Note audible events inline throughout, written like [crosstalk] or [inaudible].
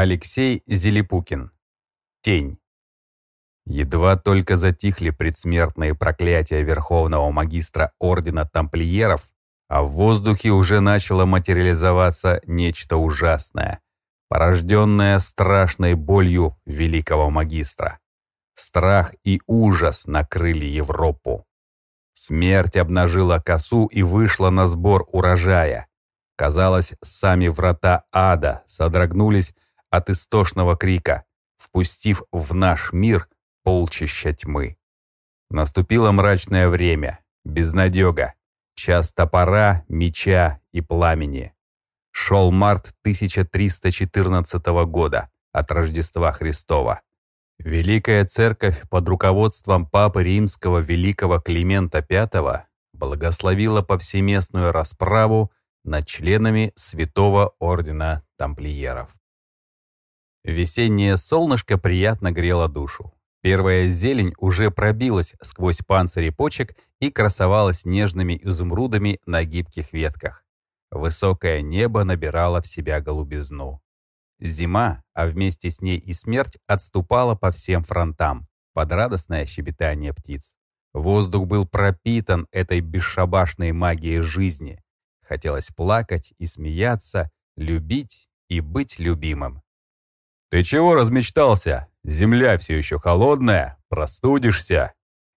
Алексей Зелепукин. Тень. Едва только затихли предсмертные проклятия Верховного Магистра Ордена Тамплиеров, а в воздухе уже начало материализоваться нечто ужасное, порожденное страшной болью Великого Магистра. Страх и ужас накрыли Европу. Смерть обнажила косу и вышла на сбор урожая. Казалось, сами врата ада содрогнулись от истошного крика, впустив в наш мир полчища тьмы. Наступило мрачное время, безнадега, час топора, меча и пламени. Шел март 1314 года от Рождества Христова. Великая Церковь под руководством Папы Римского Великого Климента V благословила повсеместную расправу над членами Святого Ордена Тамплиеров. Весеннее солнышко приятно грело душу. Первая зелень уже пробилась сквозь панцири почек и красовалась нежными изумрудами на гибких ветках. Высокое небо набирало в себя голубизну. Зима, а вместе с ней и смерть, отступала по всем фронтам, под радостное щебетание птиц. Воздух был пропитан этой бесшабашной магией жизни. Хотелось плакать и смеяться, любить и быть любимым. «Ты чего размечтался? Земля все еще холодная, простудишься!»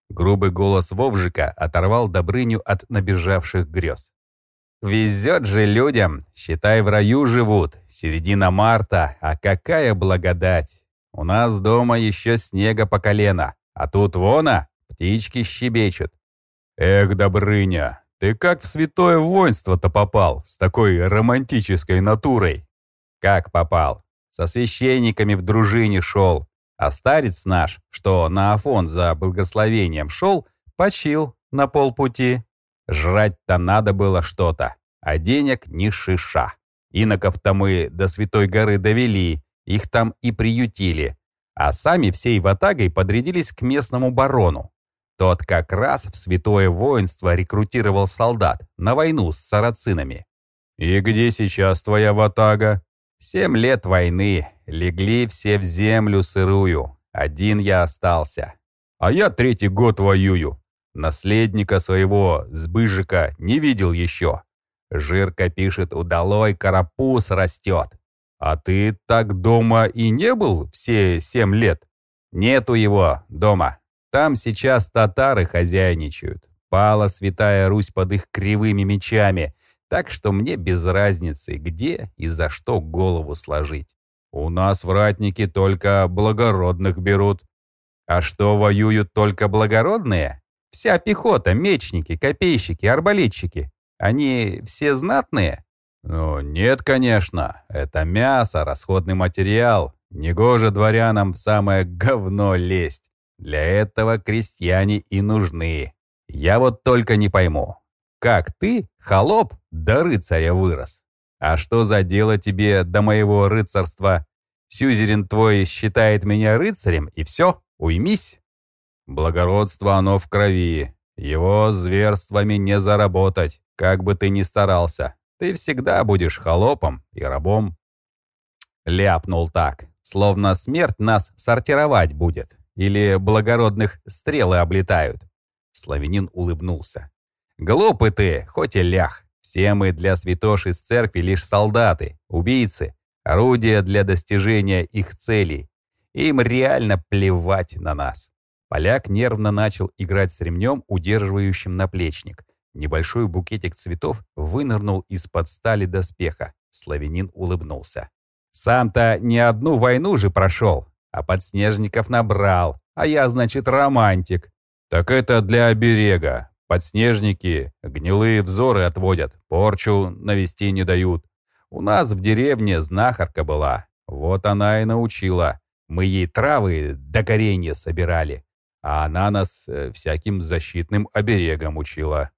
Грубый голос Вовжика оторвал Добрыню от набежавших грез. «Везет же людям, считай, в раю живут, середина марта, а какая благодать! У нас дома еще снега по колено, а тут вона, птички щебечут». «Эх, Добрыня, ты как в святое воинство-то попал с такой романтической натурой?» «Как попал? Со священниками в дружине шел, а старец наш, что на Афон за благословением шел, почил на полпути. Жрать-то надо было что-то, а денег ни шиша. Иноков-то мы до Святой горы довели, их там и приютили, а сами всей ватагой подрядились к местному барону. Тот как раз в святое воинство рекрутировал солдат на войну с сарацинами. «И где сейчас твоя ватага?» Семь лет войны, легли все в землю сырую. Один я остался. А я третий год воюю. Наследника своего, Сбыжика, не видел еще. Жирка пишет, удалой карапуз растет. А ты так дома и не был все семь лет? Нету его дома. Там сейчас татары хозяйничают. Пала святая Русь под их кривыми мечами. Так что мне без разницы, где и за что голову сложить. У нас вратники только благородных берут. А что воюют только благородные? Вся пехота, мечники, копейщики, арбалетчики. Они все знатные? Ну, нет, конечно. Это мясо, расходный материал. Негоже дворянам в самое говно лезть. Для этого крестьяне и нужны. Я вот только не пойму, как ты, холоп, до рыцаря вырос? А что за дело тебе до моего рыцарства? Сюзерин твой считает меня рыцарем, и все, уймись. Благородство оно в крови. Его зверствами не заработать, как бы ты ни старался. Ты всегда будешь холопом и рабом. Ляпнул так, словно смерть нас сортировать будет. Или благородных стрелы облетают. Славянин улыбнулся. Глупый ты, хоть и лях. Все мы для святош из церкви лишь солдаты, убийцы, орудия для достижения их целей. Им реально плевать на нас. Поляк нервно начал играть с ремнем, удерживающим наплечник. Небольшой букетик цветов вынырнул из-под стали доспеха. Славянин улыбнулся. «Сам-то не одну войну же прошел, а подснежников набрал, а я, значит, романтик». «Так это для оберега. Подснежники гнилые взоры отводят, порчу навести не дают. У нас в деревне знахарка была, вот она и научила. Мы ей травы до коренья собирали, а она нас э, всяким защитным оберегом учила.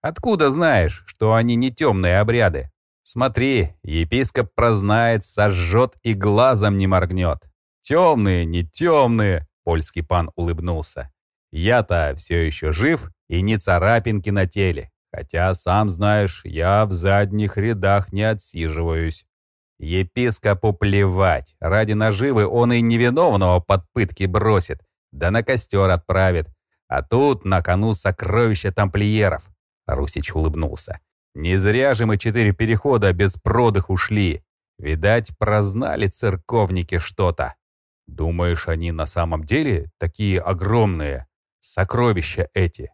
Откуда знаешь, что они не темные обряды? Смотри, епископ прознает, сожжет и глазом не моргнет. Темные, не темные, польский пан улыбнулся. Я-то все еще жив и не царапинки на теле. Хотя, сам знаешь, я в задних рядах не отсиживаюсь. Епископу плевать. Ради наживы он и невиновного под пытки бросит, да на костер отправит. А тут на кону сокровища тамплиеров. Русич улыбнулся. Не зря же мы четыре перехода без продых ушли. Видать, прознали церковники что-то. Думаешь, они на самом деле такие огромные? Сокровища эти.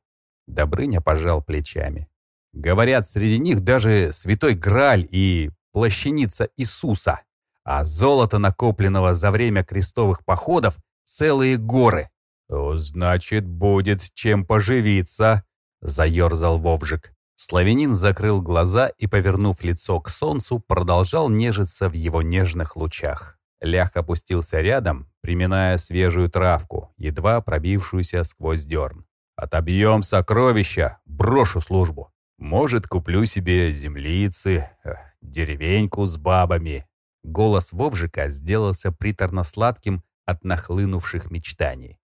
Добрыня пожал плечами. Говорят, среди них даже святой Граль и плащаница Иисуса, а золото, накопленного за время крестовых походов, целые горы. «Значит, будет чем поживиться», — заерзал Вовжик. Славянин закрыл глаза и, повернув лицо к солнцу, продолжал нежиться в его нежных лучах. Лях опустился рядом, приминая свежую травку, едва пробившуюся сквозь дерн. «Отобьем сокровища, брошу службу. Может, куплю себе землицы, э, деревеньку с бабами». Голос Вовжика сделался приторно-сладким от нахлынувших мечтаний.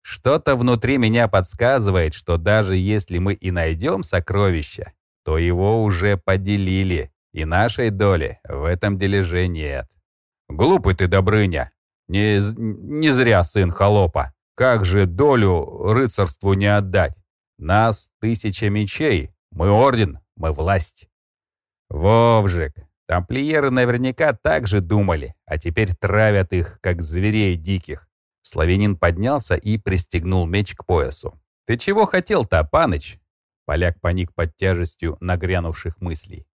«Что-то внутри меня подсказывает, что даже если мы и найдем сокровище, то его уже поделили, и нашей доли в этом дележе нет». «Глупый ты, Добрыня! Не, не зря сын холопа. Как же долю рыцарству не отдать? Нас тысяча мечей, мы орден, мы власть». «Вовжик, тамплиеры наверняка так же думали, а теперь травят их, как зверей диких». Славянин поднялся и пристегнул меч к поясу. «Ты чего хотел-то, паныч?» Поляк паник под тяжестью нагрянувших мыслей.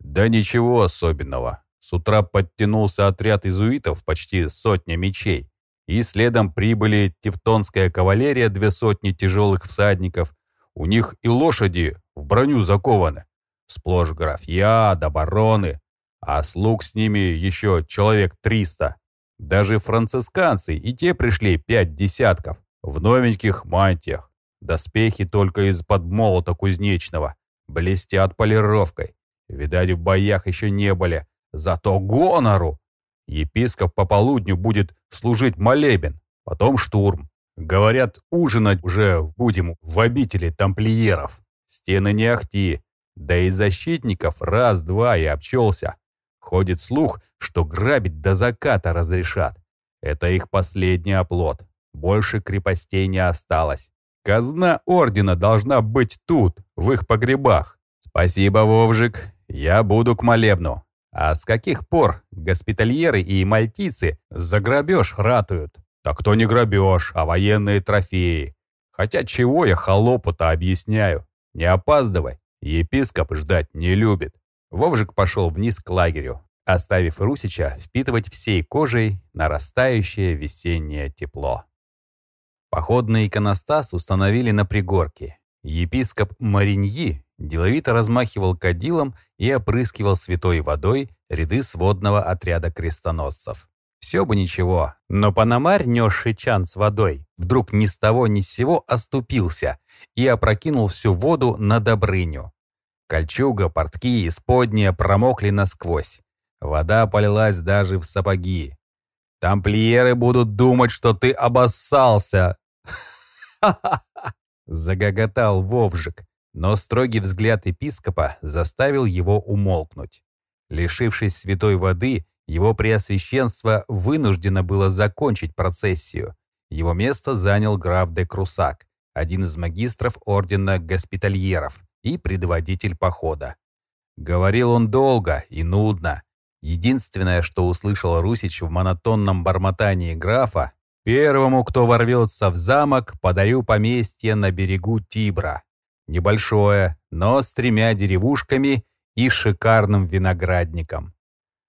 «Да ничего особенного. С утра подтянулся отряд изуитов, почти сотня мечей, и следом прибыли тевтонская кавалерия, две сотни тяжелых всадников. У них и лошади в броню закованы. Сплошь графья да бароны, а слуг с ними еще человек триста. Даже францисканцы и те пришли пять десятков, в новеньких мантиях. Доспехи только из-под молота кузнечного, блестят полировкой. Видать, в боях еще не были, зато гонору. Епископ по полудню будет служить молебен, потом штурм. Говорят, ужинать уже будем в обители тамплиеров. Стены не ахти, да и защитников раз-два и обчелся. Ходит слух, что грабить до заката разрешат. Это их последний оплот. Больше крепостей не осталось. Казна ордена должна быть тут, в их погребах. Спасибо, Вовжик. Я буду к молебну. А с каких пор госпитальеры и мальтийцы за грабеж ратуют? Так кто не грабеж, а военные трофеи. Хотя чего я холопу-то объясняю? Не опаздывай, епископ ждать не любит. Вовжик пошел вниз к лагерю, оставив Русича впитывать всей кожей нарастающее весеннее тепло. Походный иконостас установили на пригорке. Епископ Мариньи деловито размахивал кадилом и опрыскивал святой водой ряды сводного отряда крестоносцев. Все бы ничего, но Панамарь, несший чан с водой, вдруг ни с того ни с сего оступился и опрокинул всю воду на Добрыню. Кольчуга, портки и сподние промокли насквозь. Вода полилась даже в сапоги. «Тамплиеры будут думать, что ты обоссался!» [laughs] Загоготал Вовжик, но строгий взгляд епископа заставил его умолкнуть. Лишившись святой воды, его преосвященство вынуждено было закончить процессию. Его место занял граф де Крусак, один из магистров ордена госпитальеров и предводитель похода. Говорил он долго и нудно. Единственное, что услышал Русич в монотонном бормотании графа, «Первому, кто ворвется в замок, подарю поместье на берегу Тибра. Небольшое, но с тремя деревушками и шикарным виноградником.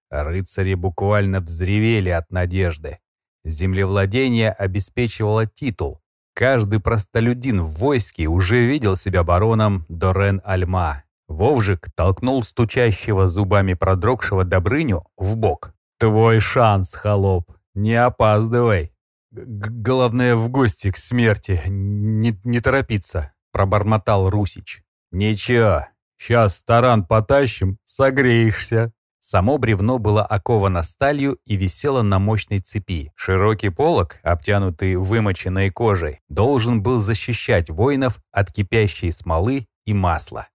Рыцари буквально взревели от надежды. Землевладение обеспечивало титул. Каждый простолюдин в войске уже видел себя бароном Дорен-Альма. Вовжик толкнул стучащего зубами продрогшего Добрыню в бок. «Твой шанс, холоп, не опаздывай!» Г «Главное, в гости к смерти не, не торопиться», — пробормотал Русич. «Ничего, сейчас таран потащим, согреешься». Само бревно было оковано сталью и висело на мощной цепи. Широкий полог, обтянутый вымоченной кожей, должен был защищать воинов от кипящей смолы и масла.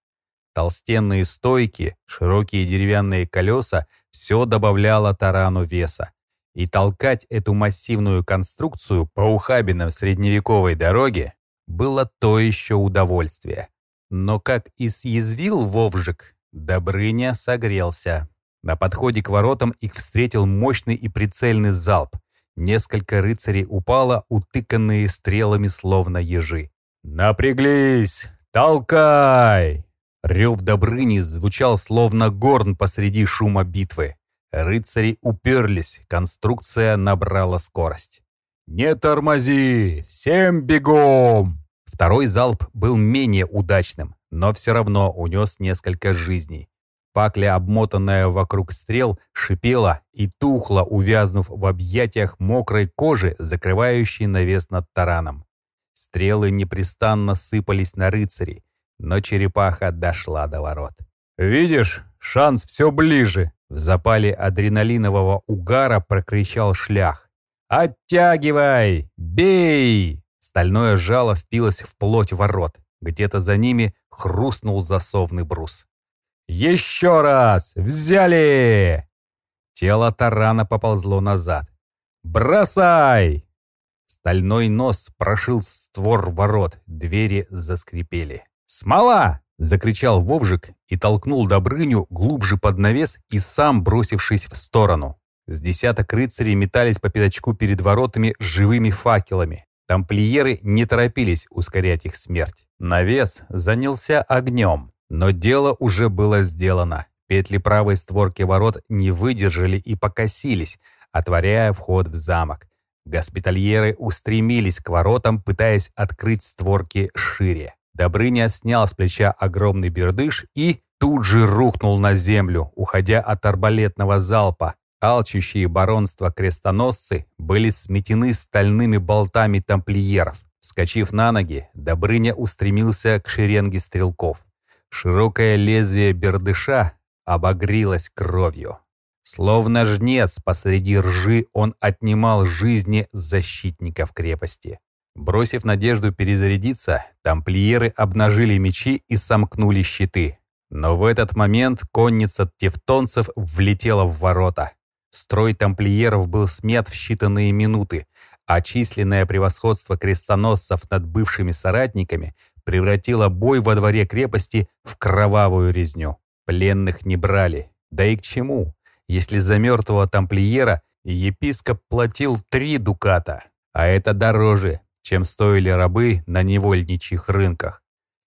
Толстенные стойки, широкие деревянные колеса — все добавляло тарану веса. И толкать эту массивную конструкцию по ухабинам средневековой дороги было то еще удовольствие. Но как и съязвил Вовжик, Добрыня согрелся. На подходе к воротам их встретил мощный и прицельный залп. Несколько рыцарей упало, утыканные стрелами словно ежи. «Напряглись! Толкай!» Рев Добрыни звучал словно горн посреди шума битвы. Рыцари уперлись, конструкция набрала скорость. «Не тормози! Всем бегом!» Второй залп был менее удачным, но все равно унес несколько жизней. Пакля, обмотанная вокруг стрел, шипела и тухла, увязнув в объятиях мокрой кожи, закрывающей навес над тараном. Стрелы непрестанно сыпались на рыцарей, но черепаха дошла до ворот. «Видишь, шанс все ближе!» В запале адреналинового угара прокричал шлях. «Оттягивай! Бей!» Стальное жало впилось в плоть ворот. Где-то за ними хрустнул засовный брус. «Еще раз! Взяли!» Тело тарана поползло назад. «Бросай!» Стальной нос прошил створ ворот, двери заскрипели. «Смола!» — закричал Вовжик и толкнул Добрыню глубже под навес и сам бросившись в сторону. С десяток рыцарей метались по пятачку перед воротами живыми факелами. Тамплиеры не торопились ускорять их смерть. Навес занялся огнем, но дело уже было сделано. Петли правой створки ворот не выдержали и покосились, отворяя вход в замок. Госпитальеры устремились к воротам, пытаясь открыть створки шире. Добрыня снял с плеча огромный бердыш и тут же рухнул на землю, уходя от арбалетного залпа, Алчущие баронства крестоносцы были сметены стальными болтами тамплиеров. Скочив на ноги, Добрыня устремился к шеренге стрелков. Широкое лезвие бердыша обогрилось кровью. Словно жнец посреди ржи он отнимал жизни защитников крепости. Бросив надежду перезарядиться, тамплиеры обнажили мечи и сомкнули щиты. Но в этот момент конница тевтонцев влетела в ворота. Строй тамплиеров был смят в считанные минуты, а численное превосходство крестоносцев над бывшими соратниками превратило бой во дворе крепости в кровавую резню. Пленных не брали. Да и к чему, если за мертвого тамплиера епископ платил три дуката, а это дороже, чем стоили рабы на невольничьих рынках.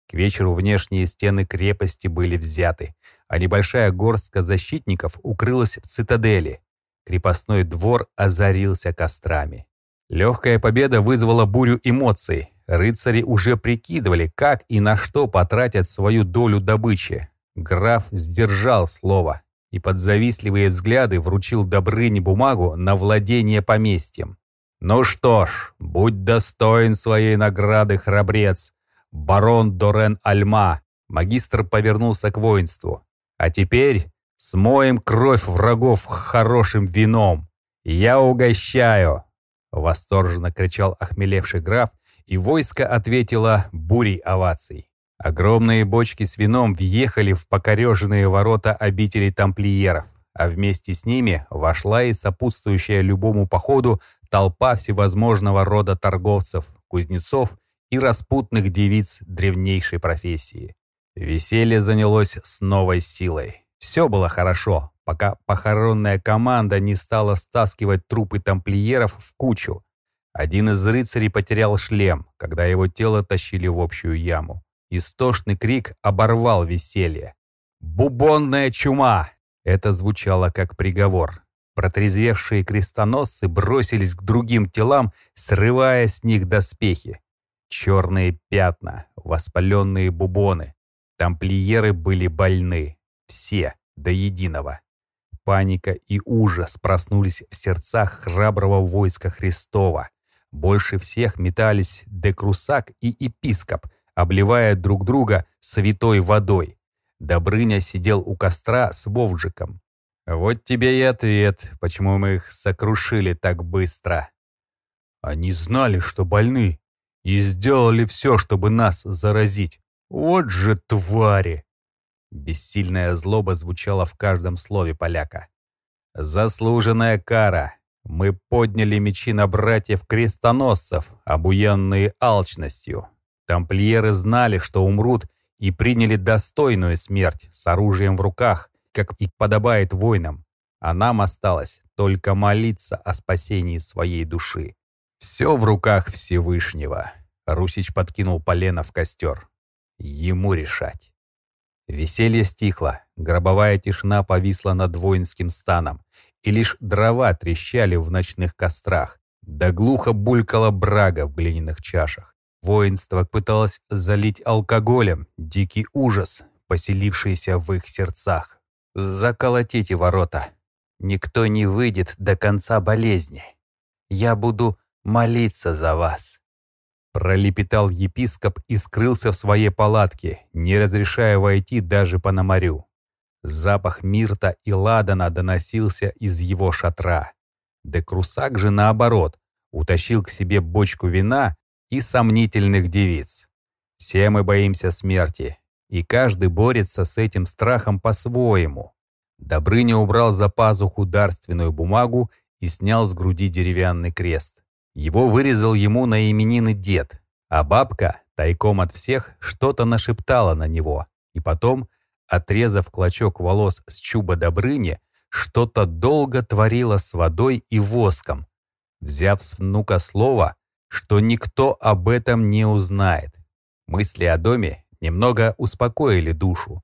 К вечеру внешние стены крепости были взяты, а небольшая горстка защитников укрылась в цитадели, Крепостной двор озарился кострами. Легкая победа вызвала бурю эмоций. Рыцари уже прикидывали, как и на что потратят свою долю добычи. Граф сдержал слово и под завистливые взгляды вручил Добрыне бумагу на владение поместьем. «Ну что ж, будь достоин своей награды, храбрец, барон Дорен Альма!» Магистр повернулся к воинству. «А теперь Смоем кровь врагов хорошим вином. Я угощаю!» Восторженно кричал охмелевший граф, и войско ответило бурей оваций. Огромные бочки с вином въехали в покореженные ворота обители тамплиеров, а вместе с ними вошла и сопутствующая любому походу толпа всевозможного рода торговцев, кузнецов и распутных девиц древнейшей профессии. Веселье занялось с новой силой. Все было хорошо, пока похоронная команда не стала стаскивать трупы тамплиеров в кучу. Один из рыцарей потерял шлем, когда его тело тащили в общую яму. Истошный крик оборвал веселье. «Бубонная чума!» Это звучало как приговор. Протрезвевшие крестоносцы бросились к другим телам, срывая с них доспехи. Черные пятна, воспаленные бубоны. Тамплиеры были больны. Все, до единого. Паника и ужас проснулись в сердцах храброго войска Христова. Больше всех метались Декрусак и епископ, обливая друг друга святой водой. Добрыня сидел у костра с Вовджиком. «Вот тебе и ответ, почему мы их сокрушили так быстро». «Они знали, что больны, и сделали все, чтобы нас заразить. Вот же твари!» Бессильная злоба звучала в каждом слове поляка. Заслуженная кара. Мы подняли мечи на братьев-крестоносцев, обуянные алчностью. Тамплиеры знали, что умрут, и приняли достойную смерть с оружием в руках, как и подобает воинам. А нам осталось только молиться о спасении своей души. Все в руках Всевышнего. Русич подкинул полено в костер. Ему решать. Веселье стихло, гробовая тишина повисла над воинским станом, и лишь дрова трещали в ночных кострах, да глухо булькала брага в глиняных чашах. Воинство пыталось залить алкоголем дикий ужас, поселившийся в их сердцах. «Заколотите ворота. Никто не выйдет до конца болезни. Я буду молиться за вас». Пролепетал епископ и скрылся в своей палатке, не разрешая войти даже по наморю. Запах мирта и ладана доносился из его шатра. Декрусак же, наоборот, утащил к себе бочку вина и сомнительных девиц. Все мы боимся смерти, и каждый борется с этим страхом по-своему. Добрыня убрал за пазуху дарственную бумагу и снял с груди деревянный крест. Его вырезал ему на именины дед, а бабка, тайком от всех, что-то нашептала на него, и потом, отрезав клочок волос с чуба Добрыни, что-то долго творила с водой и воском. Взяв с внука слово, что никто об этом не узнает. Мысли о доме немного успокоили душу.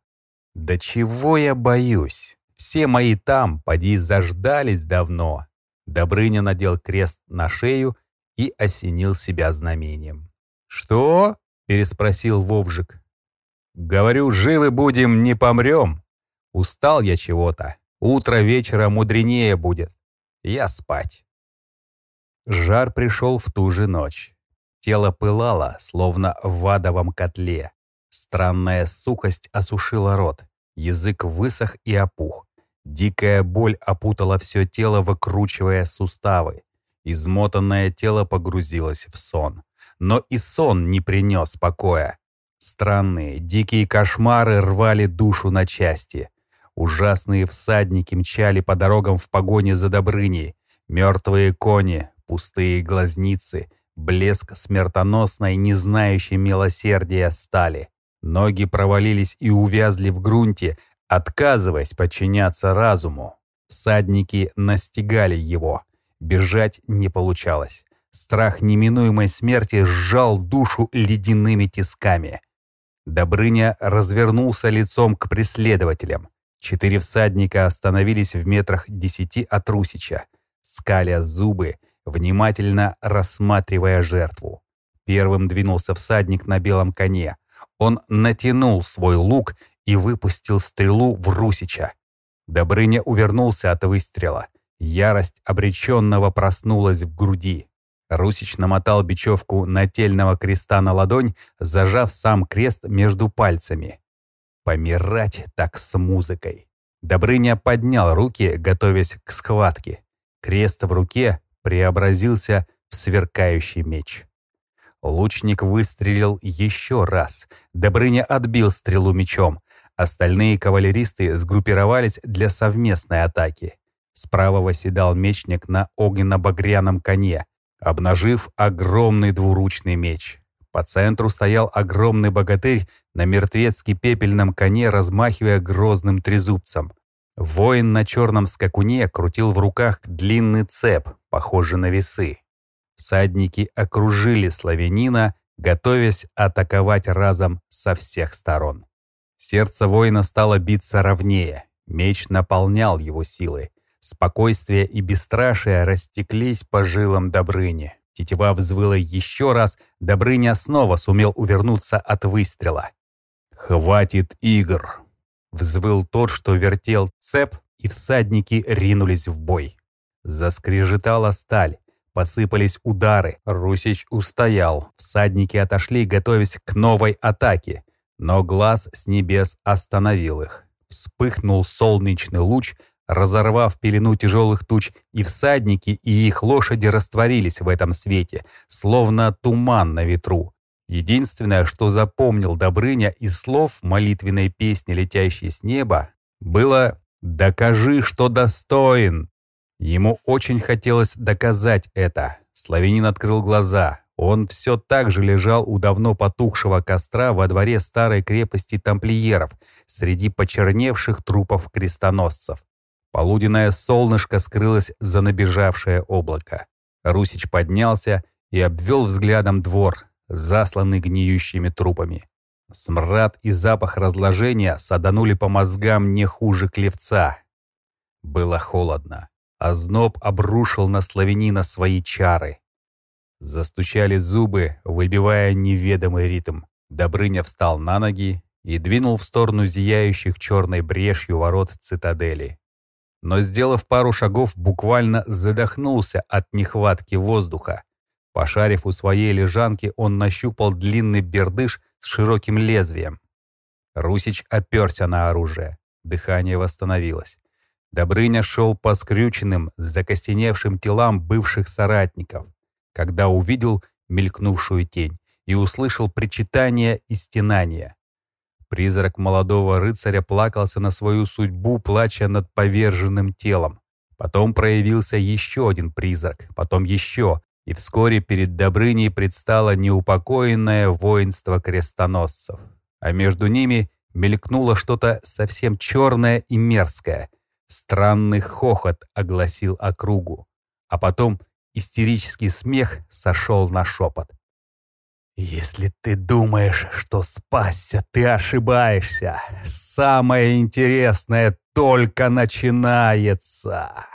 «Да чего я боюсь? Все мои там, поди, заждались давно». Добрыня надел крест на шею и осенил себя знамением. «Что?» — переспросил Вовжик. «Говорю, живы будем, не помрем. Устал я чего-то. Утро вечера мудренее будет. Я спать». Жар пришел в ту же ночь. Тело пылало, словно в адовом котле. Странная сухость осушила рот. Язык высох и опух. Дикая боль опутала все тело, выкручивая суставы. Измотанное тело погрузилось в сон. Но и сон не принес покоя. Странные, дикие кошмары рвали душу на части. Ужасные всадники мчали по дорогам в погоне за Добрыней. Мертвые кони, пустые глазницы, блеск смертоносной, не знающей милосердия стали. Ноги провалились и увязли в грунте, отказываясь подчиняться разуму. Всадники настигали его. Бежать не получалось. Страх неминуемой смерти сжал душу ледяными тисками. Добрыня развернулся лицом к преследователям. Четыре всадника остановились в метрах десяти от Русича, скаля зубы, внимательно рассматривая жертву. Первым двинулся всадник на белом коне. Он натянул свой лук и выпустил стрелу в Русича. Добрыня увернулся от выстрела. Ярость обреченного проснулась в груди. Русич намотал бечевку нательного креста на ладонь, зажав сам крест между пальцами. Помирать так с музыкой. Добрыня поднял руки, готовясь к схватке. Крест в руке преобразился в сверкающий меч. Лучник выстрелил еще раз. Добрыня отбил стрелу мечом. Остальные кавалеристы сгруппировались для совместной атаки. Справа восседал мечник на огненно-багряном коне, обнажив огромный двуручный меч. По центру стоял огромный богатырь на мертвецки-пепельном коне, размахивая грозным трезубцем. Воин на черном скакуне крутил в руках длинный цеп, похожий на весы. Всадники окружили славянина, готовясь атаковать разом со всех сторон. Сердце воина стало биться ровнее, меч наполнял его силой. Спокойствие и бесстрашие растеклись по жилам Добрыни. Тетива взвыла еще раз, Добрыня снова сумел увернуться от выстрела. «Хватит игр!» Взвыл тот, что вертел цеп, и всадники ринулись в бой. Заскрежетала сталь, посыпались удары. Русич устоял, всадники отошли, готовясь к новой атаке. Но глаз с небес остановил их. Вспыхнул солнечный луч — разорвав пелену тяжелых туч, и всадники, и их лошади растворились в этом свете, словно туман на ветру. Единственное, что запомнил Добрыня из слов молитвенной песни, летящей с неба, было Докажи, что достоин!» Ему очень хотелось доказать это. Славянин открыл глаза. Он все так же лежал у давно потухшего костра во дворе старой крепости тамплиеров, среди почерневших трупов крестоносцев. Полуденное солнышко скрылось за набежавшее облако. Русич поднялся и обвел взглядом двор, засланный гниющими трупами. Смрад и запах разложения саданули по мозгам не хуже клевца. Было холодно. а зноб обрушил на славянина свои чары. Застучали зубы, выбивая неведомый ритм. Добрыня встал на ноги и двинул в сторону зияющих черной брешью ворот цитадели. Но, сделав пару шагов, буквально задохнулся от нехватки воздуха. Пошарив у своей лежанки, он нащупал длинный бердыш с широким лезвием. Русич оперся на оружие. Дыхание восстановилось. Добрыня шел по скрюченным, закостеневшим телам бывших соратников, когда увидел мелькнувшую тень и услышал причитание и стенание. Призрак молодого рыцаря плакался на свою судьбу, плача над поверженным телом. Потом проявился еще один призрак, потом еще, и вскоре перед Добрыней предстало неупокоенное воинство крестоносцев. А между ними мелькнуло что-то совсем черное и мерзкое. Странный хохот огласил округу. А потом истерический смех сошел на шепот. «Если ты думаешь, что спасся, ты ошибаешься. Самое интересное только начинается!»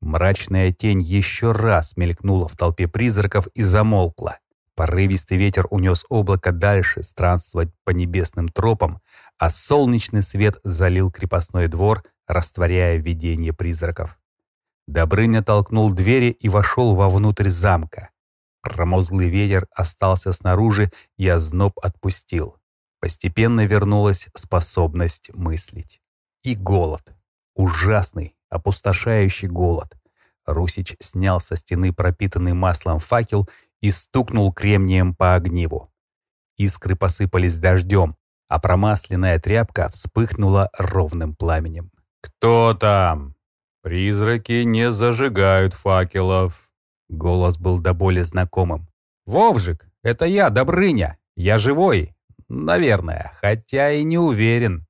Мрачная тень еще раз мелькнула в толпе призраков и замолкла. Порывистый ветер унес облако дальше странствовать по небесным тропам, а солнечный свет залил крепостной двор, растворяя видение призраков. Добрыня толкнул двери и вошел вовнутрь замка. Промозглый ветер остался снаружи, и озноб отпустил. Постепенно вернулась способность мыслить. И голод. Ужасный, опустошающий голод. Русич снял со стены пропитанный маслом факел и стукнул кремнием по огниву. Искры посыпались дождем, а промасленная тряпка вспыхнула ровным пламенем. «Кто там? Призраки не зажигают факелов», Голос был до боли знакомым. «Вовжик, это я, Добрыня. Я живой. Наверное, хотя и не уверен».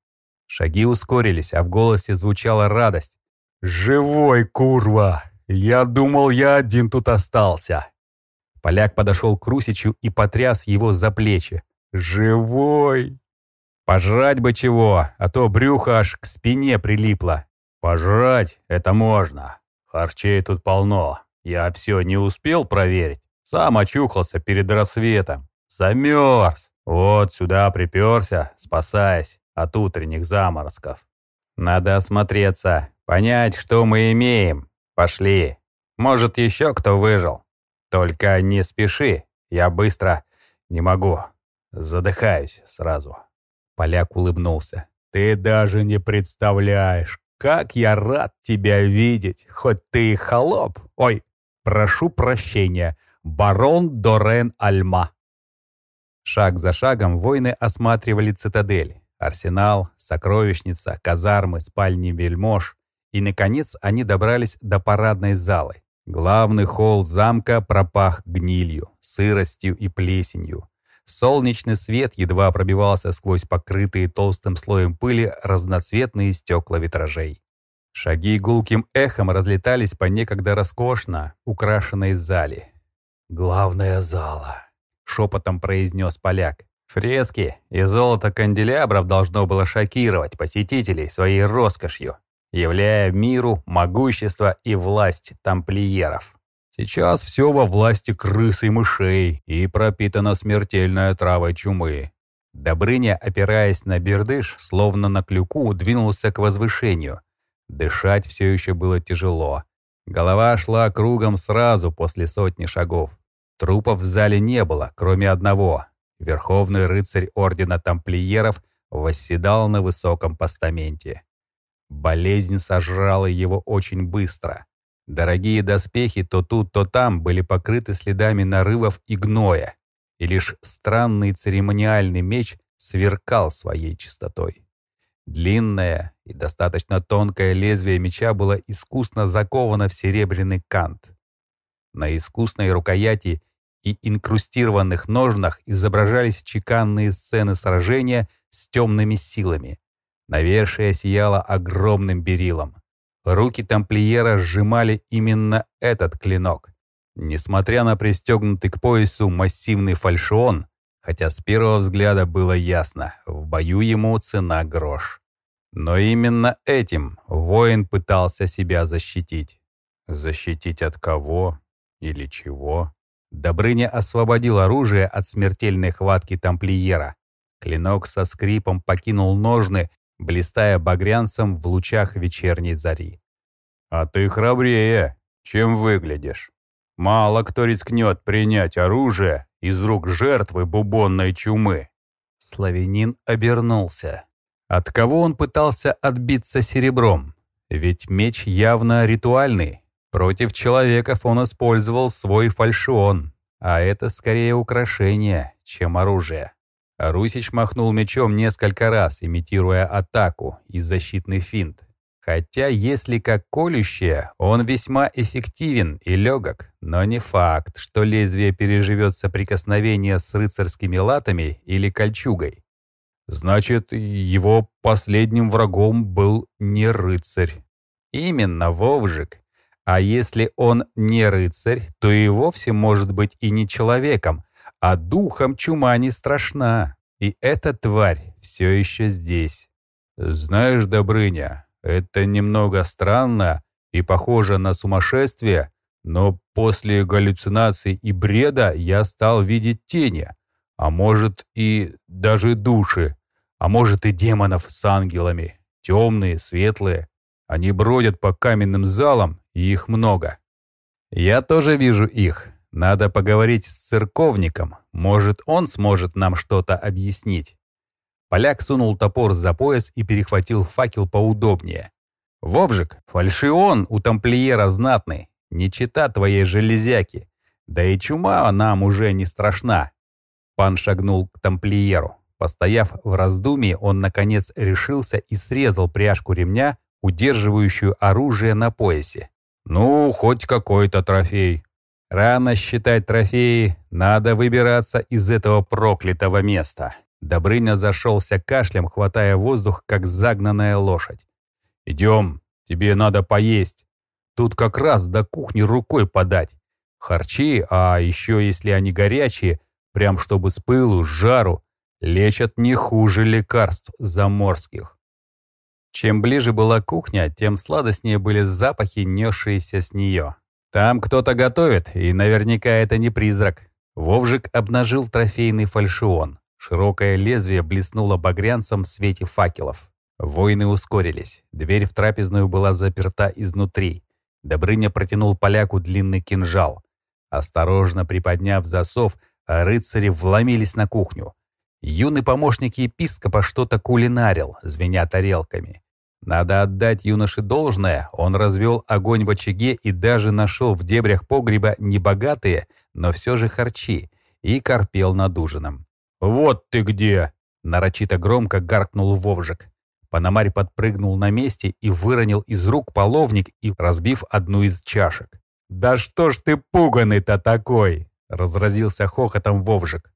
Шаги ускорились, а в голосе звучала радость. «Живой, курва! Я думал, я один тут остался!» Поляк подошел к Русичу и потряс его за плечи. «Живой!» «Пожрать бы чего, а то брюхо аж к спине прилипло». «Пожрать это можно. Харчей тут полно. Я все не успел проверить. Сам очухался перед рассветом. Замерз. Вот сюда приперся, спасаясь от утренних заморозков. Надо осмотреться, понять, что мы имеем. Пошли. Может, еще кто выжил. Только не спеши, я быстро не могу. Задыхаюсь сразу. Поляк улыбнулся. Ты даже не представляешь, как я рад тебя видеть, хоть ты и холоп. Ой, Прошу прощения, барон Дорен Альма. Шаг за шагом воины осматривали цитадель, арсенал, сокровищница, казармы, спальни вельмож, и, наконец, они добрались до парадной залы. Главный холл замка пропах гнилью, сыростью и плесенью. Солнечный свет едва пробивался сквозь покрытые толстым слоем пыли разноцветные стекла витражей. Шаги гулким эхом разлетались по некогда роскошно украшенной зале. «Главная зала», — шепотом произнес поляк. Фрески и золото канделябров должно было шокировать посетителей своей роскошью, являя миру могущество и власть тамплиеров. Сейчас все во власти крыс и мышей и пропитано смертельной травой чумы. Добрыня, опираясь на бердыш, словно на клюку, двинулся к возвышению, Дышать все еще было тяжело. Голова шла кругом сразу после сотни шагов. Трупов в зале не было, кроме одного. Верховный рыцарь Ордена Тамплиеров восседал на высоком постаменте. Болезнь сожрала его очень быстро. Дорогие доспехи то тут, то там были покрыты следами нарывов и гноя, и лишь странный церемониальный меч сверкал своей чистотой. Длинная, и достаточно тонкое лезвие меча было искусно заковано в серебряный кант. На искусной рукояти и инкрустированных ножнах изображались чеканные сцены сражения с темными силами. Навершие сияло огромным берилом. Руки тамплиера сжимали именно этот клинок. Несмотря на пристегнутый к поясу массивный фальшион, хотя с первого взгляда было ясно, в бою ему цена грош. Но именно этим воин пытался себя защитить. Защитить от кого или чего? Добрыня освободил оружие от смертельной хватки тамплиера. Клинок со скрипом покинул ножны, блистая багрянцем в лучах вечерней зари. «А ты храбрее, чем выглядишь. Мало кто рискнет принять оружие из рук жертвы бубонной чумы». Славянин обернулся. От кого он пытался отбиться серебром? Ведь меч явно ритуальный, Против человеков он использовал свой фальшион, а это скорее украшение, чем оружие. Русич махнул мечом несколько раз, имитируя атаку и защитный финт. Хотя, если как колющее, он весьма эффективен и легок, но не факт, что лезвие переживет соприкосновение с рыцарскими латами или кольчугой. Значит, его последним врагом был не рыцарь. Именно Вовжик, а если он не рыцарь, то и вовсе может быть и не человеком, а духом чума не страшна. И эта тварь все еще здесь. Знаешь, Добрыня, это немного странно и похоже на сумасшествие, но после галлюцинаций и бреда я стал видеть тени, а может и даже души, а может и демонов с ангелами, темные, светлые. Они бродят по каменным залам их много. Я тоже вижу их. Надо поговорить с церковником. Может, он сможет нам что-то объяснить. Поляк сунул топор за пояс и перехватил факел поудобнее. «Вовжик, фальшион у тамплиера знатный, не чита твоей железяки. Да и чума нам уже не страшна». Пан шагнул к тамплиеру. Постояв в раздумье, он, наконец, решился и срезал пряжку ремня, удерживающую оружие на поясе. Ну, хоть какой-то трофей. Рано считать трофеи, надо выбираться из этого проклятого места. Добрыня зашелся кашлем, хватая воздух, как загнанная лошадь. «Идем, тебе надо поесть. Тут как раз до кухни рукой подать. Харчи, а еще если они горячие, прям чтобы с пылу, с жару, лечат не хуже лекарств заморских. Чем ближе была кухня, тем сладостнее были запахи, несшиеся с нее. Там кто-то готовит, и наверняка это не призрак. Вовжик обнажил трофейный фальшион. Широкое лезвие блеснуло багрянцем в свете факелов. Воины ускорились. Дверь в трапезную была заперта изнутри. Добрыня протянул поляку длинный кинжал. Осторожно приподняв засов, рыцари вломились на кухню. Юный помощник епископа что-то кулинарил, звеня тарелками. Надо отдать юноше должное, он развел огонь в очаге и даже нашел в дебрях погреба небогатые, но все же харчи, и корпел над ужином. «Вот ты где!» — нарочито громко гаркнул Вовжик. Пономарь подпрыгнул на месте и выронил из рук половник и разбив одну из чашек. «Да что ж ты пуганый-то такой!» — разразился хохотом Вовжик.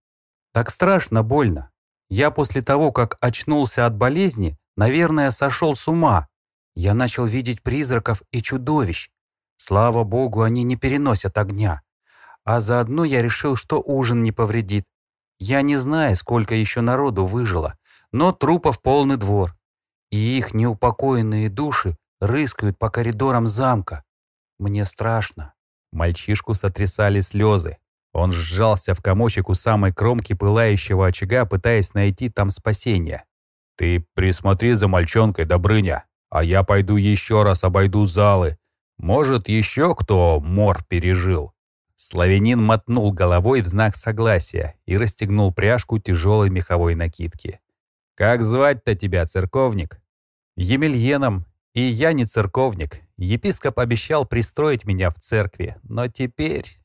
Так страшно больно. Я после того, как очнулся от болезни, наверное, сошел с ума. Я начал видеть призраков и чудовищ. Слава богу, они не переносят огня. А заодно я решил, что ужин не повредит. Я не знаю, сколько еще народу выжило, но трупов полный двор. И их неупокоенные души рыскают по коридорам замка. Мне страшно. Мальчишку сотрясали слезы. Он сжался в комочек у самой кромки пылающего очага, пытаясь найти там спасение. «Ты присмотри за мальчонкой, Добрыня, а я пойду еще раз обойду залы. Может, еще кто мор пережил?» Славянин мотнул головой в знак согласия и расстегнул пряжку тяжелой меховой накидки. «Как звать-то тебя, церковник?» «Емельеном. И я не церковник. Епископ обещал пристроить меня в церкви, но теперь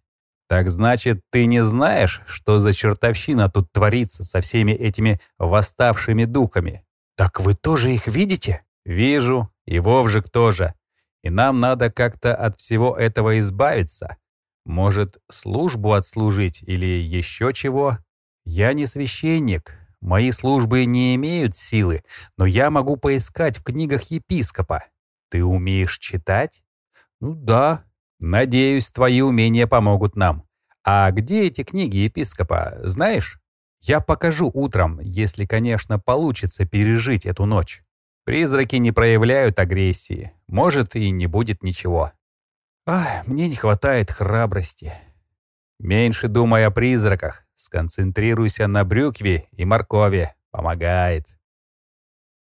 «Так значит, ты не знаешь, что за чертовщина тут творится со всеми этими восставшими духами?» «Так вы тоже их видите?» «Вижу, и Вовжик тоже. И нам надо как-то от всего этого избавиться. Может, службу отслужить или еще чего? Я не священник, мои службы не имеют силы, но я могу поискать в книгах епископа. Ты умеешь читать? Ну да. Надеюсь, твои умения помогут нам. А где эти книги епископа, знаешь? Я покажу утром, если, конечно, получится пережить эту ночь. Призраки не проявляют агрессии. Может, и не будет ничего. Ах, мне не хватает храбрости. Меньше думай о призраках. Сконцентрируйся на брюкве и моркови. Помогает.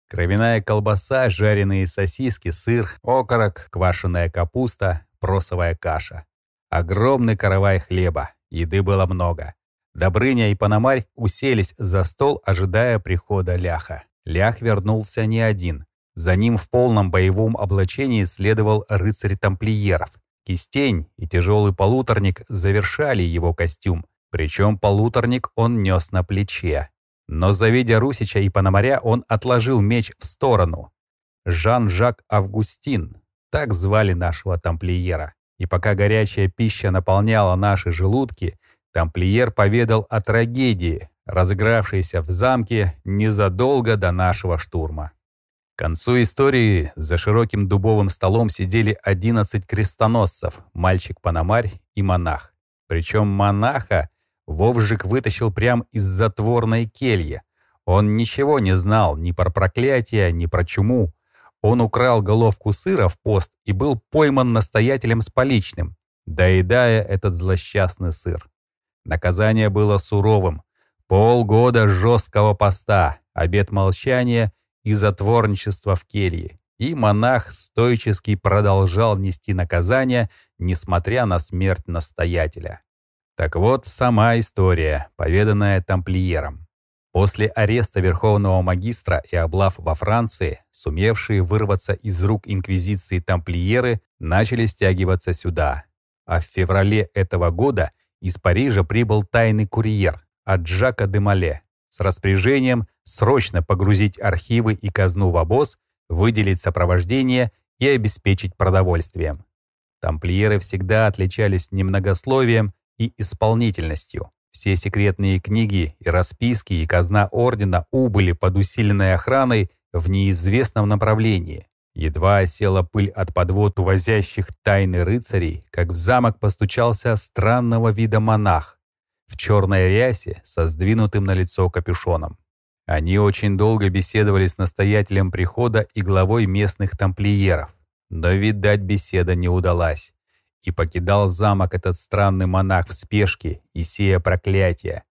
Кровяная колбаса, жареные сосиски, сыр, окорок, квашеная капуста, просовая каша. Огромный каравай хлеба. Еды было много. Добрыня и Пономарь уселись за стол, ожидая прихода Ляха. Лях вернулся не один. За ним в полном боевом облачении следовал рыцарь тамплиеров. Кистень и тяжелый полуторник завершали его костюм, причем полуторник он нес на плече. Но завидя Русича и Пономаря, он отложил меч в сторону. Жан-Жак Августин, так звали нашего тамплиера. И пока горячая пища наполняла наши желудки, тамплиер поведал о трагедии, разыгравшейся в замке незадолго до нашего штурма. К концу истории за широким дубовым столом сидели 11 крестоносцев, мальчик-пономарь и монах. Причем монаха Вовжик вытащил прямо из затворной кельи. Он ничего не знал ни про проклятие, ни про чуму. Он украл головку сыра в пост и был пойман настоятелем с поличным, доедая этот злосчастный сыр. Наказание было суровым. Полгода жесткого поста, обет молчания и затворничества в келье. И монах стойчески продолжал нести наказание, несмотря на смерть настоятеля. Так вот, сама история, поведанная тамплиером. После ареста Верховного Магистра и облав во Франции, сумевшие вырваться из рук Инквизиции тамплиеры начали стягиваться сюда. А в феврале этого года из Парижа прибыл тайный курьер, от Жака де Мале с распоряжением срочно погрузить архивы и казну в обоз, выделить сопровождение и обеспечить продовольствием. Тамплиеры всегда отличались немногословием и исполнительностью. Все секретные книги и расписки и казна ордена убыли под усиленной охраной в неизвестном направлении. Едва осела пыль от подвод увозящих тайны рыцарей, как в замок постучался странного вида монах, в черной рясе со сдвинутым на лицо капюшоном. Они очень долго беседовали с настоятелем прихода и главой местных тамплиеров, но, видать, беседа не удалась. И покидал замок этот странный монах в спешке и сея проклятия.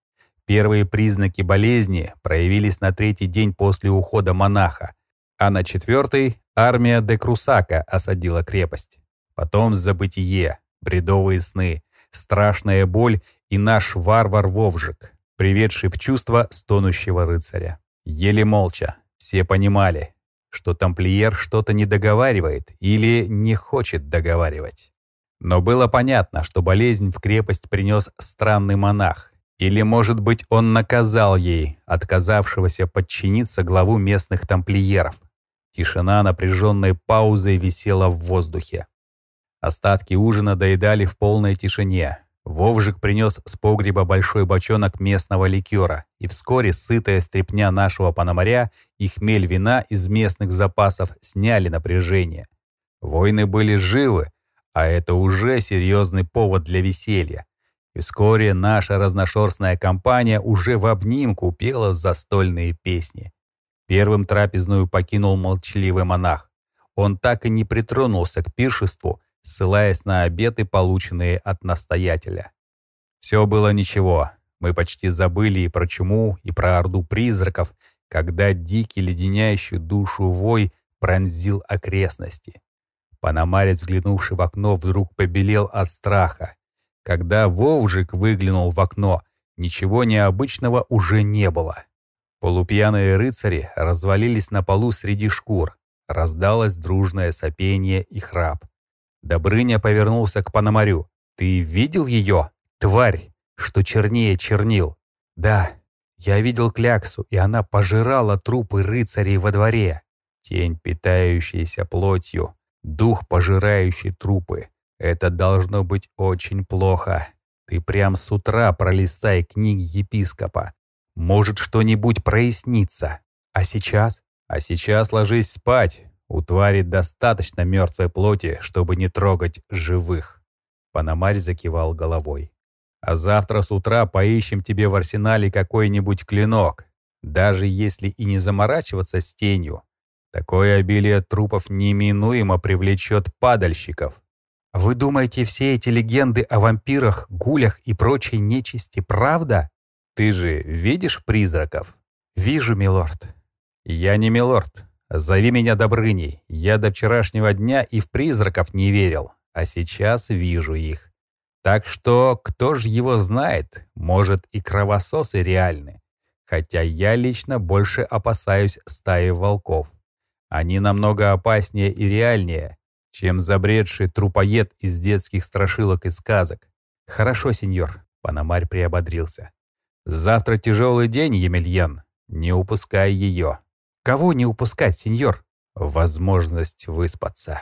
Первые признаки болезни проявились на третий день после ухода монаха, а на четвертый армия де Крусака осадила крепость. Потом забытие, бредовые сны, страшная боль и наш варвар Вовжик, приведший в чувство стонущего рыцаря. Еле молча, все понимали, что тамплиер что-то не договаривает или не хочет договаривать. Но было понятно, что болезнь в крепость принес странный монах, или, может быть, он наказал ей, отказавшегося подчиниться главу местных тамплиеров. Тишина напряженной паузой висела в воздухе. Остатки ужина доедали в полной тишине, Вовжик принес с погреба большой бочонок местного ликера, и вскоре сытая стрепня нашего пономаря и хмель вина из местных запасов сняли напряжение. Войны были живы, а это уже серьезный повод для веселья. И вскоре наша разношерстная компания уже в обнимку пела застольные песни. Первым трапезную покинул молчаливый монах. Он так и не притронулся к пиршеству, ссылаясь на обеты, полученные от настоятеля. Все было ничего. Мы почти забыли и про чуму, и про орду призраков, когда дикий леденящий душу вой пронзил окрестности. Панамарец, взглянувший в окно, вдруг побелел от страха. Когда Вовжик выглянул в окно, ничего необычного уже не было. Полупьяные рыцари развалились на полу среди шкур. Раздалось дружное сопение и храп. Добрыня повернулся к Пономарю. «Ты видел ее, тварь, что чернее чернил?» «Да, я видел кляксу, и она пожирала трупы рыцарей во дворе», — Тень, питающаяся плотью, дух, пожирающий трупы. Это должно быть очень плохо. Ты прям с утра пролистай книги епископа. Может, что-нибудь прояснится. А сейчас? А сейчас ложись спать. У твари достаточно мертвой плоти, чтобы не трогать живых. Панамарь закивал головой. А завтра с утра поищем тебе в арсенале какой-нибудь клинок. Даже если и не заморачиваться с тенью, такое обилие трупов неминуемо привлечет падальщиков. Вы думаете, все эти легенды о вампирах, гулях и прочей нечисти правда? Ты же видишь призраков? Вижу, милорд. Я не милорд. Зови меня Добрыней. Я до вчерашнего дня и в призраков не верил, а сейчас вижу их. Так что, кто ж его знает, может и кровососы реальны. Хотя я лично больше опасаюсь стаи волков. Они намного опаснее и реальнее, чем забредший трупоед из детских страшилок и сказок. «Хорошо, сеньор», — Панамарь приободрился. «Завтра тяжелый день, Емельян. Не упускай ее». «Кого не упускать, сеньор?» «Возможность выспаться».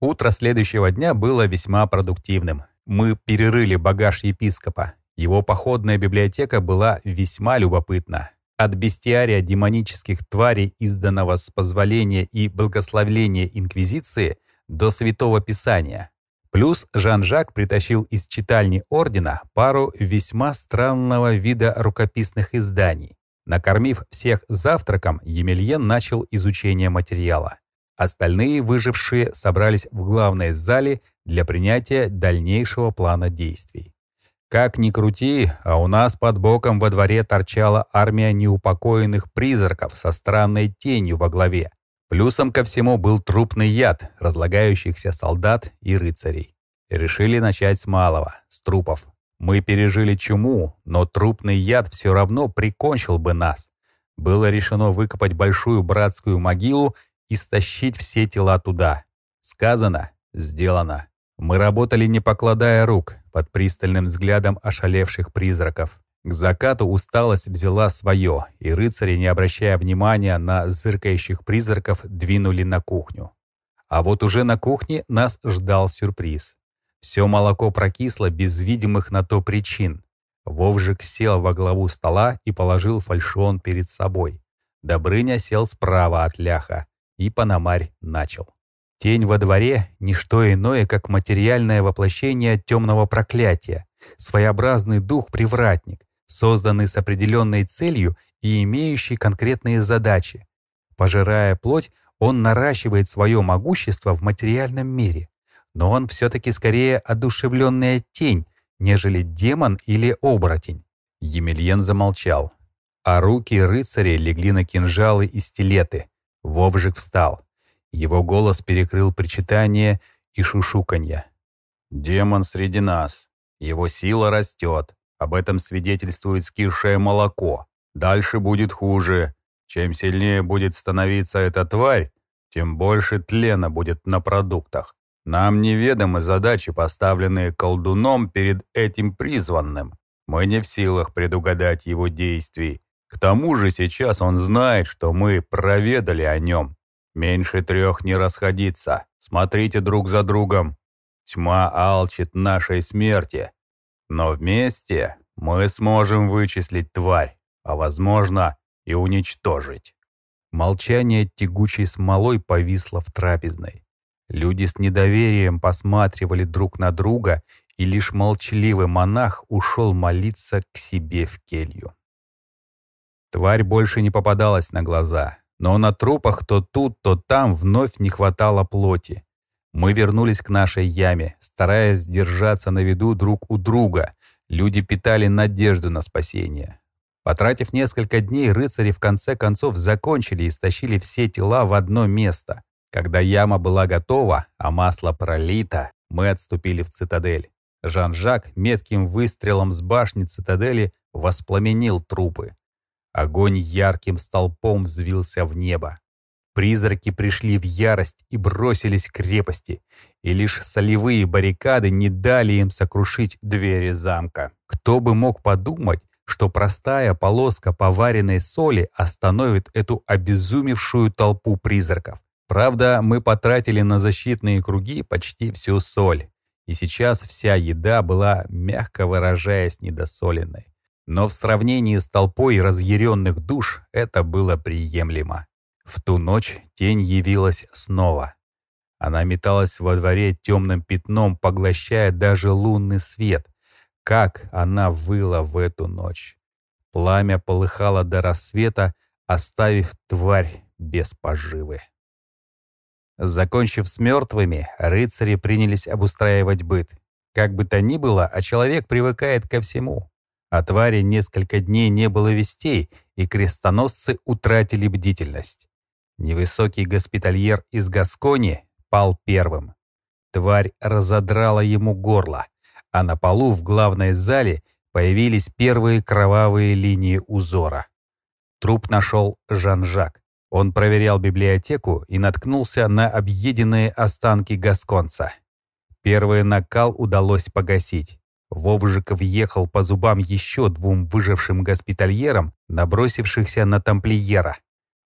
Утро следующего дня было весьма продуктивным. Мы перерыли багаж епископа. Его походная библиотека была весьма любопытна. От бестиария демонических тварей, изданного с позволения и благословления Инквизиции, до Святого Писания. Плюс Жан-Жак притащил из читальни Ордена пару весьма странного вида рукописных изданий. Накормив всех завтраком, Емельен начал изучение материала. Остальные выжившие собрались в главной зале для принятия дальнейшего плана действий. Как ни крути, а у нас под боком во дворе торчала армия неупокоенных призраков со странной тенью во главе. Плюсом ко всему был трупный яд разлагающихся солдат и рыцарей. решили начать с малого, с трупов. Мы пережили чуму, но трупный яд все равно прикончил бы нас. Было решено выкопать большую братскую могилу и стащить все тела туда. Сказано, сделано. Мы работали не покладая рук, под пристальным взглядом ошалевших призраков. К закату усталость взяла свое, и рыцари, не обращая внимания на зыркающих призраков, двинули на кухню. А вот уже на кухне нас ждал сюрприз. Все молоко прокисло без видимых на то причин. Вовжик сел во главу стола и положил фальшон перед собой. Добрыня сел справа от ляха, и Панамарь начал. Тень во дворе — ничто иное, как материальное воплощение темного проклятия, своеобразный дух-привратник, созданный с определенной целью и имеющий конкретные задачи. Пожирая плоть, он наращивает свое могущество в материальном мире. Но он все-таки скорее одушевленная тень, нежели демон или оборотень. Емельян замолчал, а руки рыцаря легли на кинжалы и стилеты. Вовжик встал. Его голос перекрыл причитание и шушуканье. «Демон среди нас. Его сила растет. Об этом свидетельствует скисшее молоко. Дальше будет хуже. Чем сильнее будет становиться эта тварь, тем больше тлена будет на продуктах. Нам неведомы задачи, поставленные колдуном перед этим призванным. Мы не в силах предугадать его действий. К тому же сейчас он знает, что мы проведали о нем. Меньше трех не расходиться. Смотрите друг за другом. Тьма алчит нашей смерти. Но вместе мы сможем вычислить тварь, а, возможно, и уничтожить. Молчание тягучей смолой повисло в трапезной. Люди с недоверием посматривали друг на друга, и лишь молчаливый монах ушел молиться к себе в келью. Тварь больше не попадалась на глаза, но на трупах то тут, то там вновь не хватало плоти. Мы вернулись к нашей яме, стараясь держаться на виду друг у друга. Люди питали надежду на спасение. Потратив несколько дней, рыцари в конце концов закончили и стащили все тела в одно место. Когда яма была готова, а масло пролито, мы отступили в цитадель. Жан-Жак метким выстрелом с башни цитадели воспламенил трупы. Огонь ярким столпом взвился в небо. Призраки пришли в ярость и бросились к крепости, и лишь солевые баррикады не дали им сокрушить двери замка. Кто бы мог подумать, что простая полоска поваренной соли остановит эту обезумевшую толпу призраков. Правда, мы потратили на защитные круги почти всю соль, и сейчас вся еда была, мягко выражаясь, недосоленной. Но в сравнении с толпой разъяренных душ это было приемлемо. В ту ночь тень явилась снова. Она металась во дворе темным пятном, поглощая даже лунный свет. Как она выла в эту ночь! Пламя полыхало до рассвета, оставив тварь без поживы. Закончив с мертвыми, рыцари принялись обустраивать быт. Как бы то ни было, а человек привыкает ко всему. О твари несколько дней не было вестей, и крестоносцы утратили бдительность. Невысокий госпитальер из Гаскони пал первым. Тварь разодрала ему горло, а на полу в главной зале появились первые кровавые линии узора. Труп нашел Жан-Жак. Он проверял библиотеку и наткнулся на объеденные останки гасконца. Первый накал удалось погасить. Вовжик въехал по зубам еще двум выжившим госпитальерам, набросившихся на тамплиера.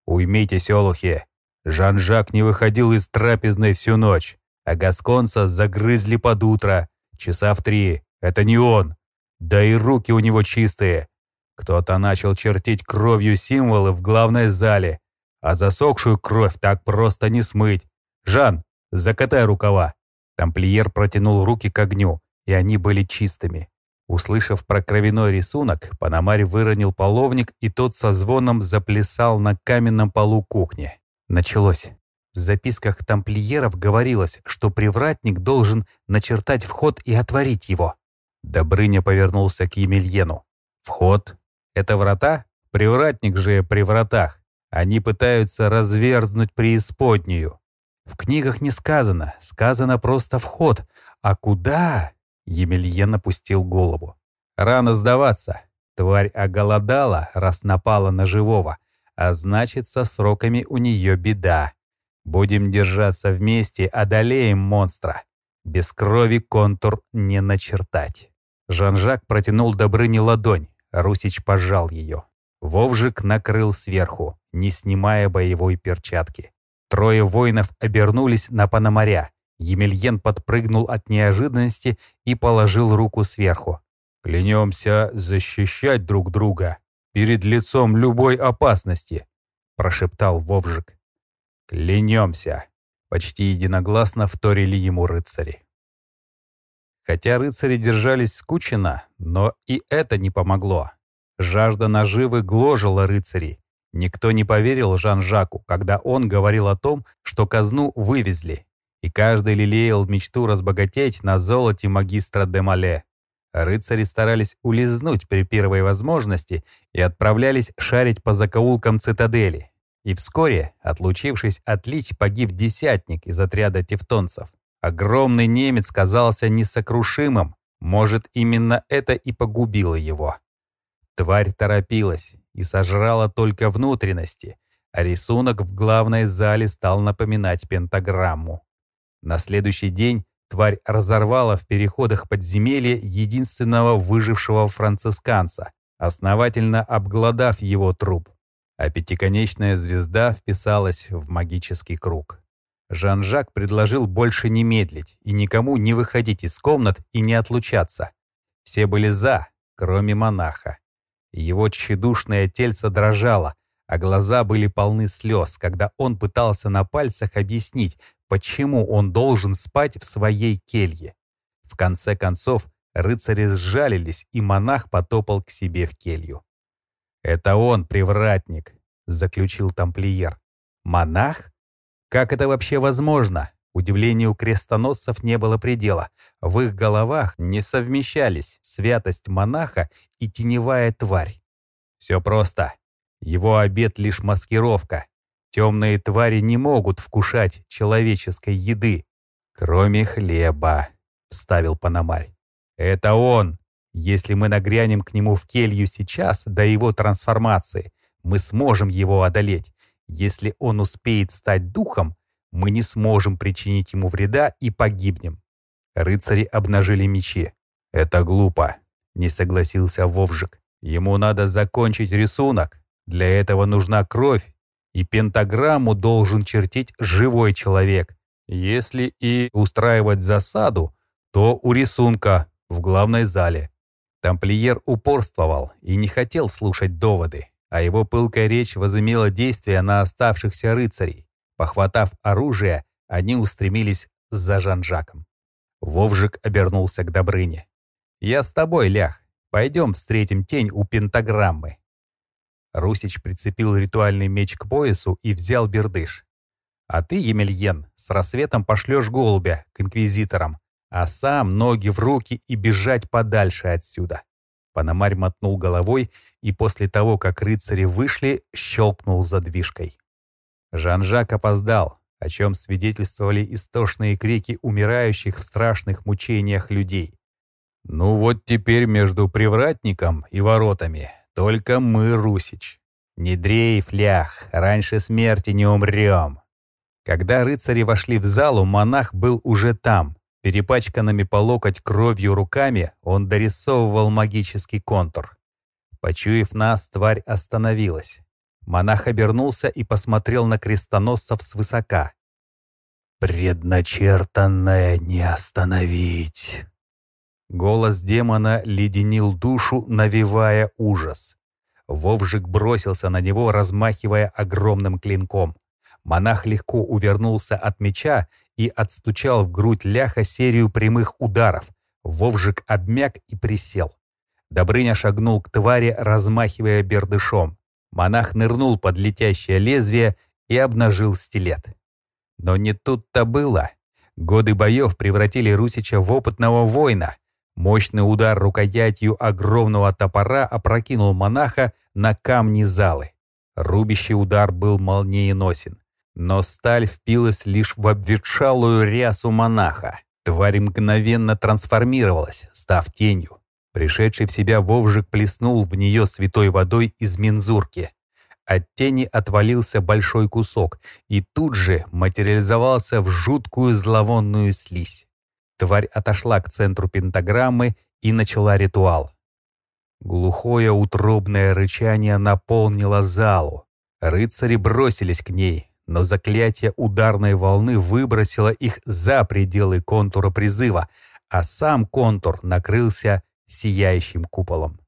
«Уймитесь, олухи! Жан-Жак не выходил из трапезной всю ночь, а гасконца загрызли под утро, часа в три. Это не он. Да и руки у него чистые. Кто-то начал чертить кровью символы в главной зале, а засохшую кровь так просто не смыть. Жан, закатай рукава. Тамплиер протянул руки к огню, и они были чистыми. Услышав про кровяной рисунок, Панамарь выронил половник, и тот со звоном заплясал на каменном полу кухни. Началось. В записках тамплиеров говорилось, что привратник должен начертать вход и отворить его. Добрыня повернулся к Емельену. «Вход? Это врата? Привратник же при вратах. Они пытаются разверзнуть преисподнюю. В книгах не сказано, сказано просто вход. А куда? Емельен опустил голову. Рано сдаваться. Тварь оголодала, раз напала на живого. А значит, со сроками у нее беда. Будем держаться вместе, одолеем монстра. Без крови контур не начертать. Жан-Жак протянул Добрыне ладонь. Русич пожал ее. Вовжик накрыл сверху, не снимая боевой перчатки. Трое воинов обернулись на Пономаря. Емельен подпрыгнул от неожиданности и положил руку сверху. «Клянемся защищать друг друга перед лицом любой опасности», прошептал Вовжик. «Клянемся», почти единогласно вторили ему рыцари. Хотя рыцари держались скучно, но и это не помогло. Жажда наживы гложила рыцарей. Никто не поверил Жан-Жаку, когда он говорил о том, что казну вывезли, и каждый лелеял мечту разбогатеть на золоте магистра де Мале. Рыцари старались улизнуть при первой возможности и отправлялись шарить по закоулкам цитадели. И вскоре, отлучившись отлить, погиб десятник из отряда тевтонцев. Огромный немец казался несокрушимым, может, именно это и погубило его. Тварь торопилась и сожрала только внутренности, а рисунок в главной зале стал напоминать пентаграмму. На следующий день тварь разорвала в переходах подземелья единственного выжившего францисканца, основательно обглодав его труп, а пятиконечная звезда вписалась в магический круг. Жан-Жак предложил больше не медлить и никому не выходить из комнат и не отлучаться. Все были «за», кроме монаха. Его тщедушное тельце дрожало, а глаза были полны слез, когда он пытался на пальцах объяснить, почему он должен спать в своей келье. В конце концов, рыцари сжалились, и монах потопал к себе в келью. «Это он, привратник», — заключил тамплиер. «Монах? Как это вообще возможно?» Удивлению крестоносцев не было предела. В их головах не совмещались святость монаха и теневая тварь. Все просто. Его обед лишь маскировка. Темные твари не могут вкушать человеческой еды, кроме хлеба, вставил Панамарь. Это он. Если мы нагрянем к нему в келью сейчас, до его трансформации, мы сможем его одолеть. Если он успеет стать духом, мы не сможем причинить ему вреда и погибнем. Рыцари обнажили мечи. Это глупо, не согласился Вовжик. Ему надо закончить рисунок. Для этого нужна кровь, и пентаграмму должен чертить живой человек. Если и устраивать засаду, то у рисунка в главной зале. Тамплиер упорствовал и не хотел слушать доводы, а его пылкая речь возымела действие на оставшихся рыцарей. Похватав оружие, они устремились за Жан-Жаком. Вовжик обернулся к Добрыне. «Я с тобой, Лях. Пойдем встретим тень у пентаграммы». Русич прицепил ритуальный меч к поясу и взял бердыш. «А ты, Емельен, с рассветом пошлешь голубя к инквизиторам, а сам ноги в руки и бежать подальше отсюда». Пономарь мотнул головой и после того, как рыцари вышли, щелкнул задвижкой. Жан-Жак опоздал, о чем свидетельствовали истошные крики умирающих в страшных мучениях людей. «Ну вот теперь между привратником и воротами только мы, Русич. Не дрейф, лях, раньше смерти не умрем». Когда рыцари вошли в залу, монах был уже там. Перепачканными по локоть кровью руками он дорисовывал магический контур. Почуяв нас, тварь остановилась. Монах обернулся и посмотрел на крестоносцев свысока. «Предначертанное не остановить!» Голос демона леденил душу, навевая ужас. Вовжик бросился на него, размахивая огромным клинком. Монах легко увернулся от меча и отстучал в грудь ляха серию прямых ударов. Вовжик обмяк и присел. Добрыня шагнул к твари, размахивая бердышом. Монах нырнул под летящее лезвие и обнажил стилет. Но не тут-то было. Годы боев превратили Русича в опытного воина. Мощный удар рукоятью огромного топора опрокинул монаха на камни залы. Рубящий удар был молниеносен. Но сталь впилась лишь в обветшалую рясу монаха. Тварь мгновенно трансформировалась, став тенью. Пришедший в себя Вовжик плеснул в нее святой водой из мензурки. От тени отвалился большой кусок и тут же материализовался в жуткую зловонную слизь. Тварь отошла к центру пентаграммы и начала ритуал. Глухое утробное рычание наполнило залу. Рыцари бросились к ней, но заклятие ударной волны выбросило их за пределы контура призыва, а сам контур накрылся сияющим куполом.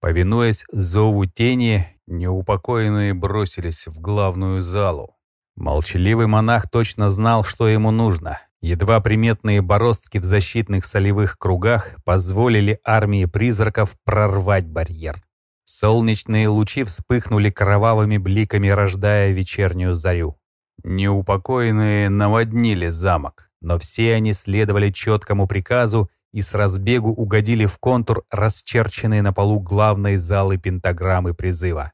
Повинуясь зову тени, неупокоенные бросились в главную залу. Молчаливый монах точно знал, что ему нужно. Едва приметные бороздки в защитных солевых кругах позволили армии призраков прорвать барьер. Солнечные лучи вспыхнули кровавыми бликами, рождая вечернюю зарю. Неупокоенные наводнили замок, но все они следовали четкому приказу и с разбегу угодили в контур, расчерченный на полу главной залы пентаграммы призыва.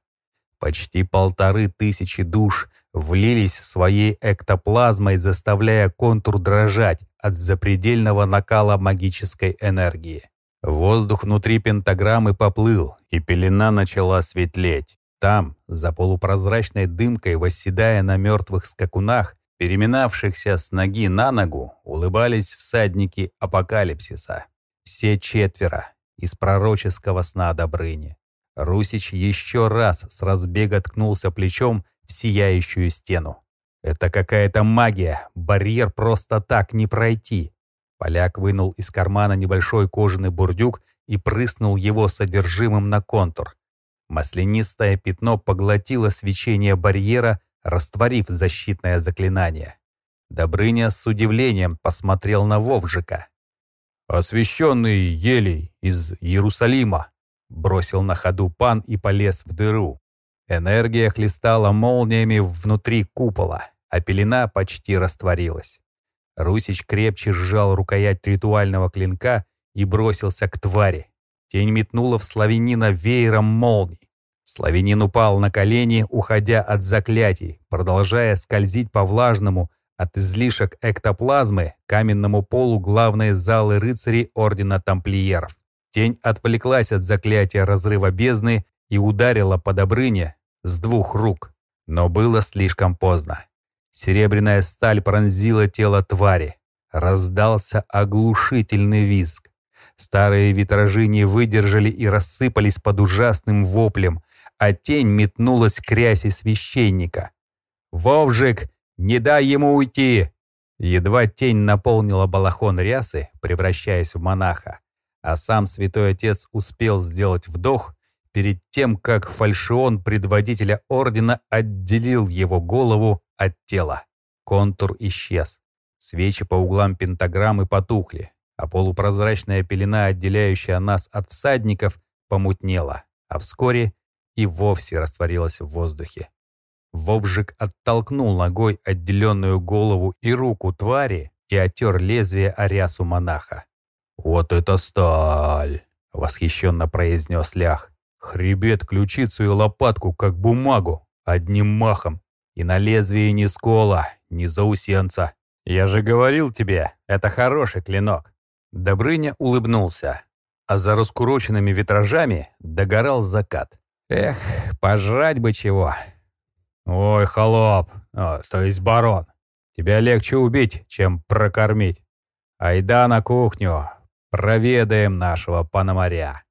Почти полторы тысячи душ влились своей эктоплазмой, заставляя контур дрожать от запредельного накала магической энергии. Воздух внутри пентаграммы поплыл, и пелена начала светлеть. Там, за полупрозрачной дымкой, восседая на мертвых скакунах, переминавшихся с ноги на ногу, улыбались всадники апокалипсиса. Все четверо из пророческого сна Добрыни. Русич еще раз с разбега ткнулся плечом в сияющую стену. «Это какая-то магия, барьер просто так не пройти». Поляк вынул из кармана небольшой кожаный бурдюк и прыснул его содержимым на контур. Маслянистое пятно поглотило свечение барьера, растворив защитное заклинание. Добрыня с удивлением посмотрел на Вовжика. «Освященный елей из Иерусалима!» Бросил на ходу пан и полез в дыру. Энергия хлестала молниями внутри купола, а пелена почти растворилась. Русич крепче сжал рукоять ритуального клинка и бросился к твари. Тень метнула в славянина веером молний. Славянин упал на колени, уходя от заклятий, продолжая скользить по влажному от излишек эктоплазмы каменному полу главной залы рыцарей Ордена Тамплиеров. Тень отвлеклась от заклятия разрыва бездны и ударила по Добрыне с двух рук. Но было слишком поздно. Серебряная сталь пронзила тело твари. Раздался оглушительный визг. Старые витражи не выдержали и рассыпались под ужасным воплем, а тень метнулась к рясе священника. «Вовжик, не дай ему уйти!» Едва тень наполнила балахон рясы, превращаясь в монаха, а сам святой отец успел сделать вдох перед тем, как фальшион предводителя ордена отделил его голову от тела. Контур исчез. Свечи по углам пентаграммы потухли, а полупрозрачная пелена, отделяющая нас от всадников, помутнела, а вскоре и вовсе растворилась в воздухе. Вовжик оттолкнул ногой отделенную голову и руку твари и оттер лезвие Ариасу монаха. «Вот это сталь!» — восхищенно произнес Лях. «Хребет, ключицу и лопатку, как бумагу, одним махом. И на лезвии ни скола, ни заусенца. Я же говорил тебе, это хороший клинок». Добрыня улыбнулся, а за раскуроченными витражами догорал закат. «Эх, пожрать бы чего!» «Ой, холоп, о, то есть барон, тебя легче убить, чем прокормить. Айда на кухню, проведаем нашего пономаря».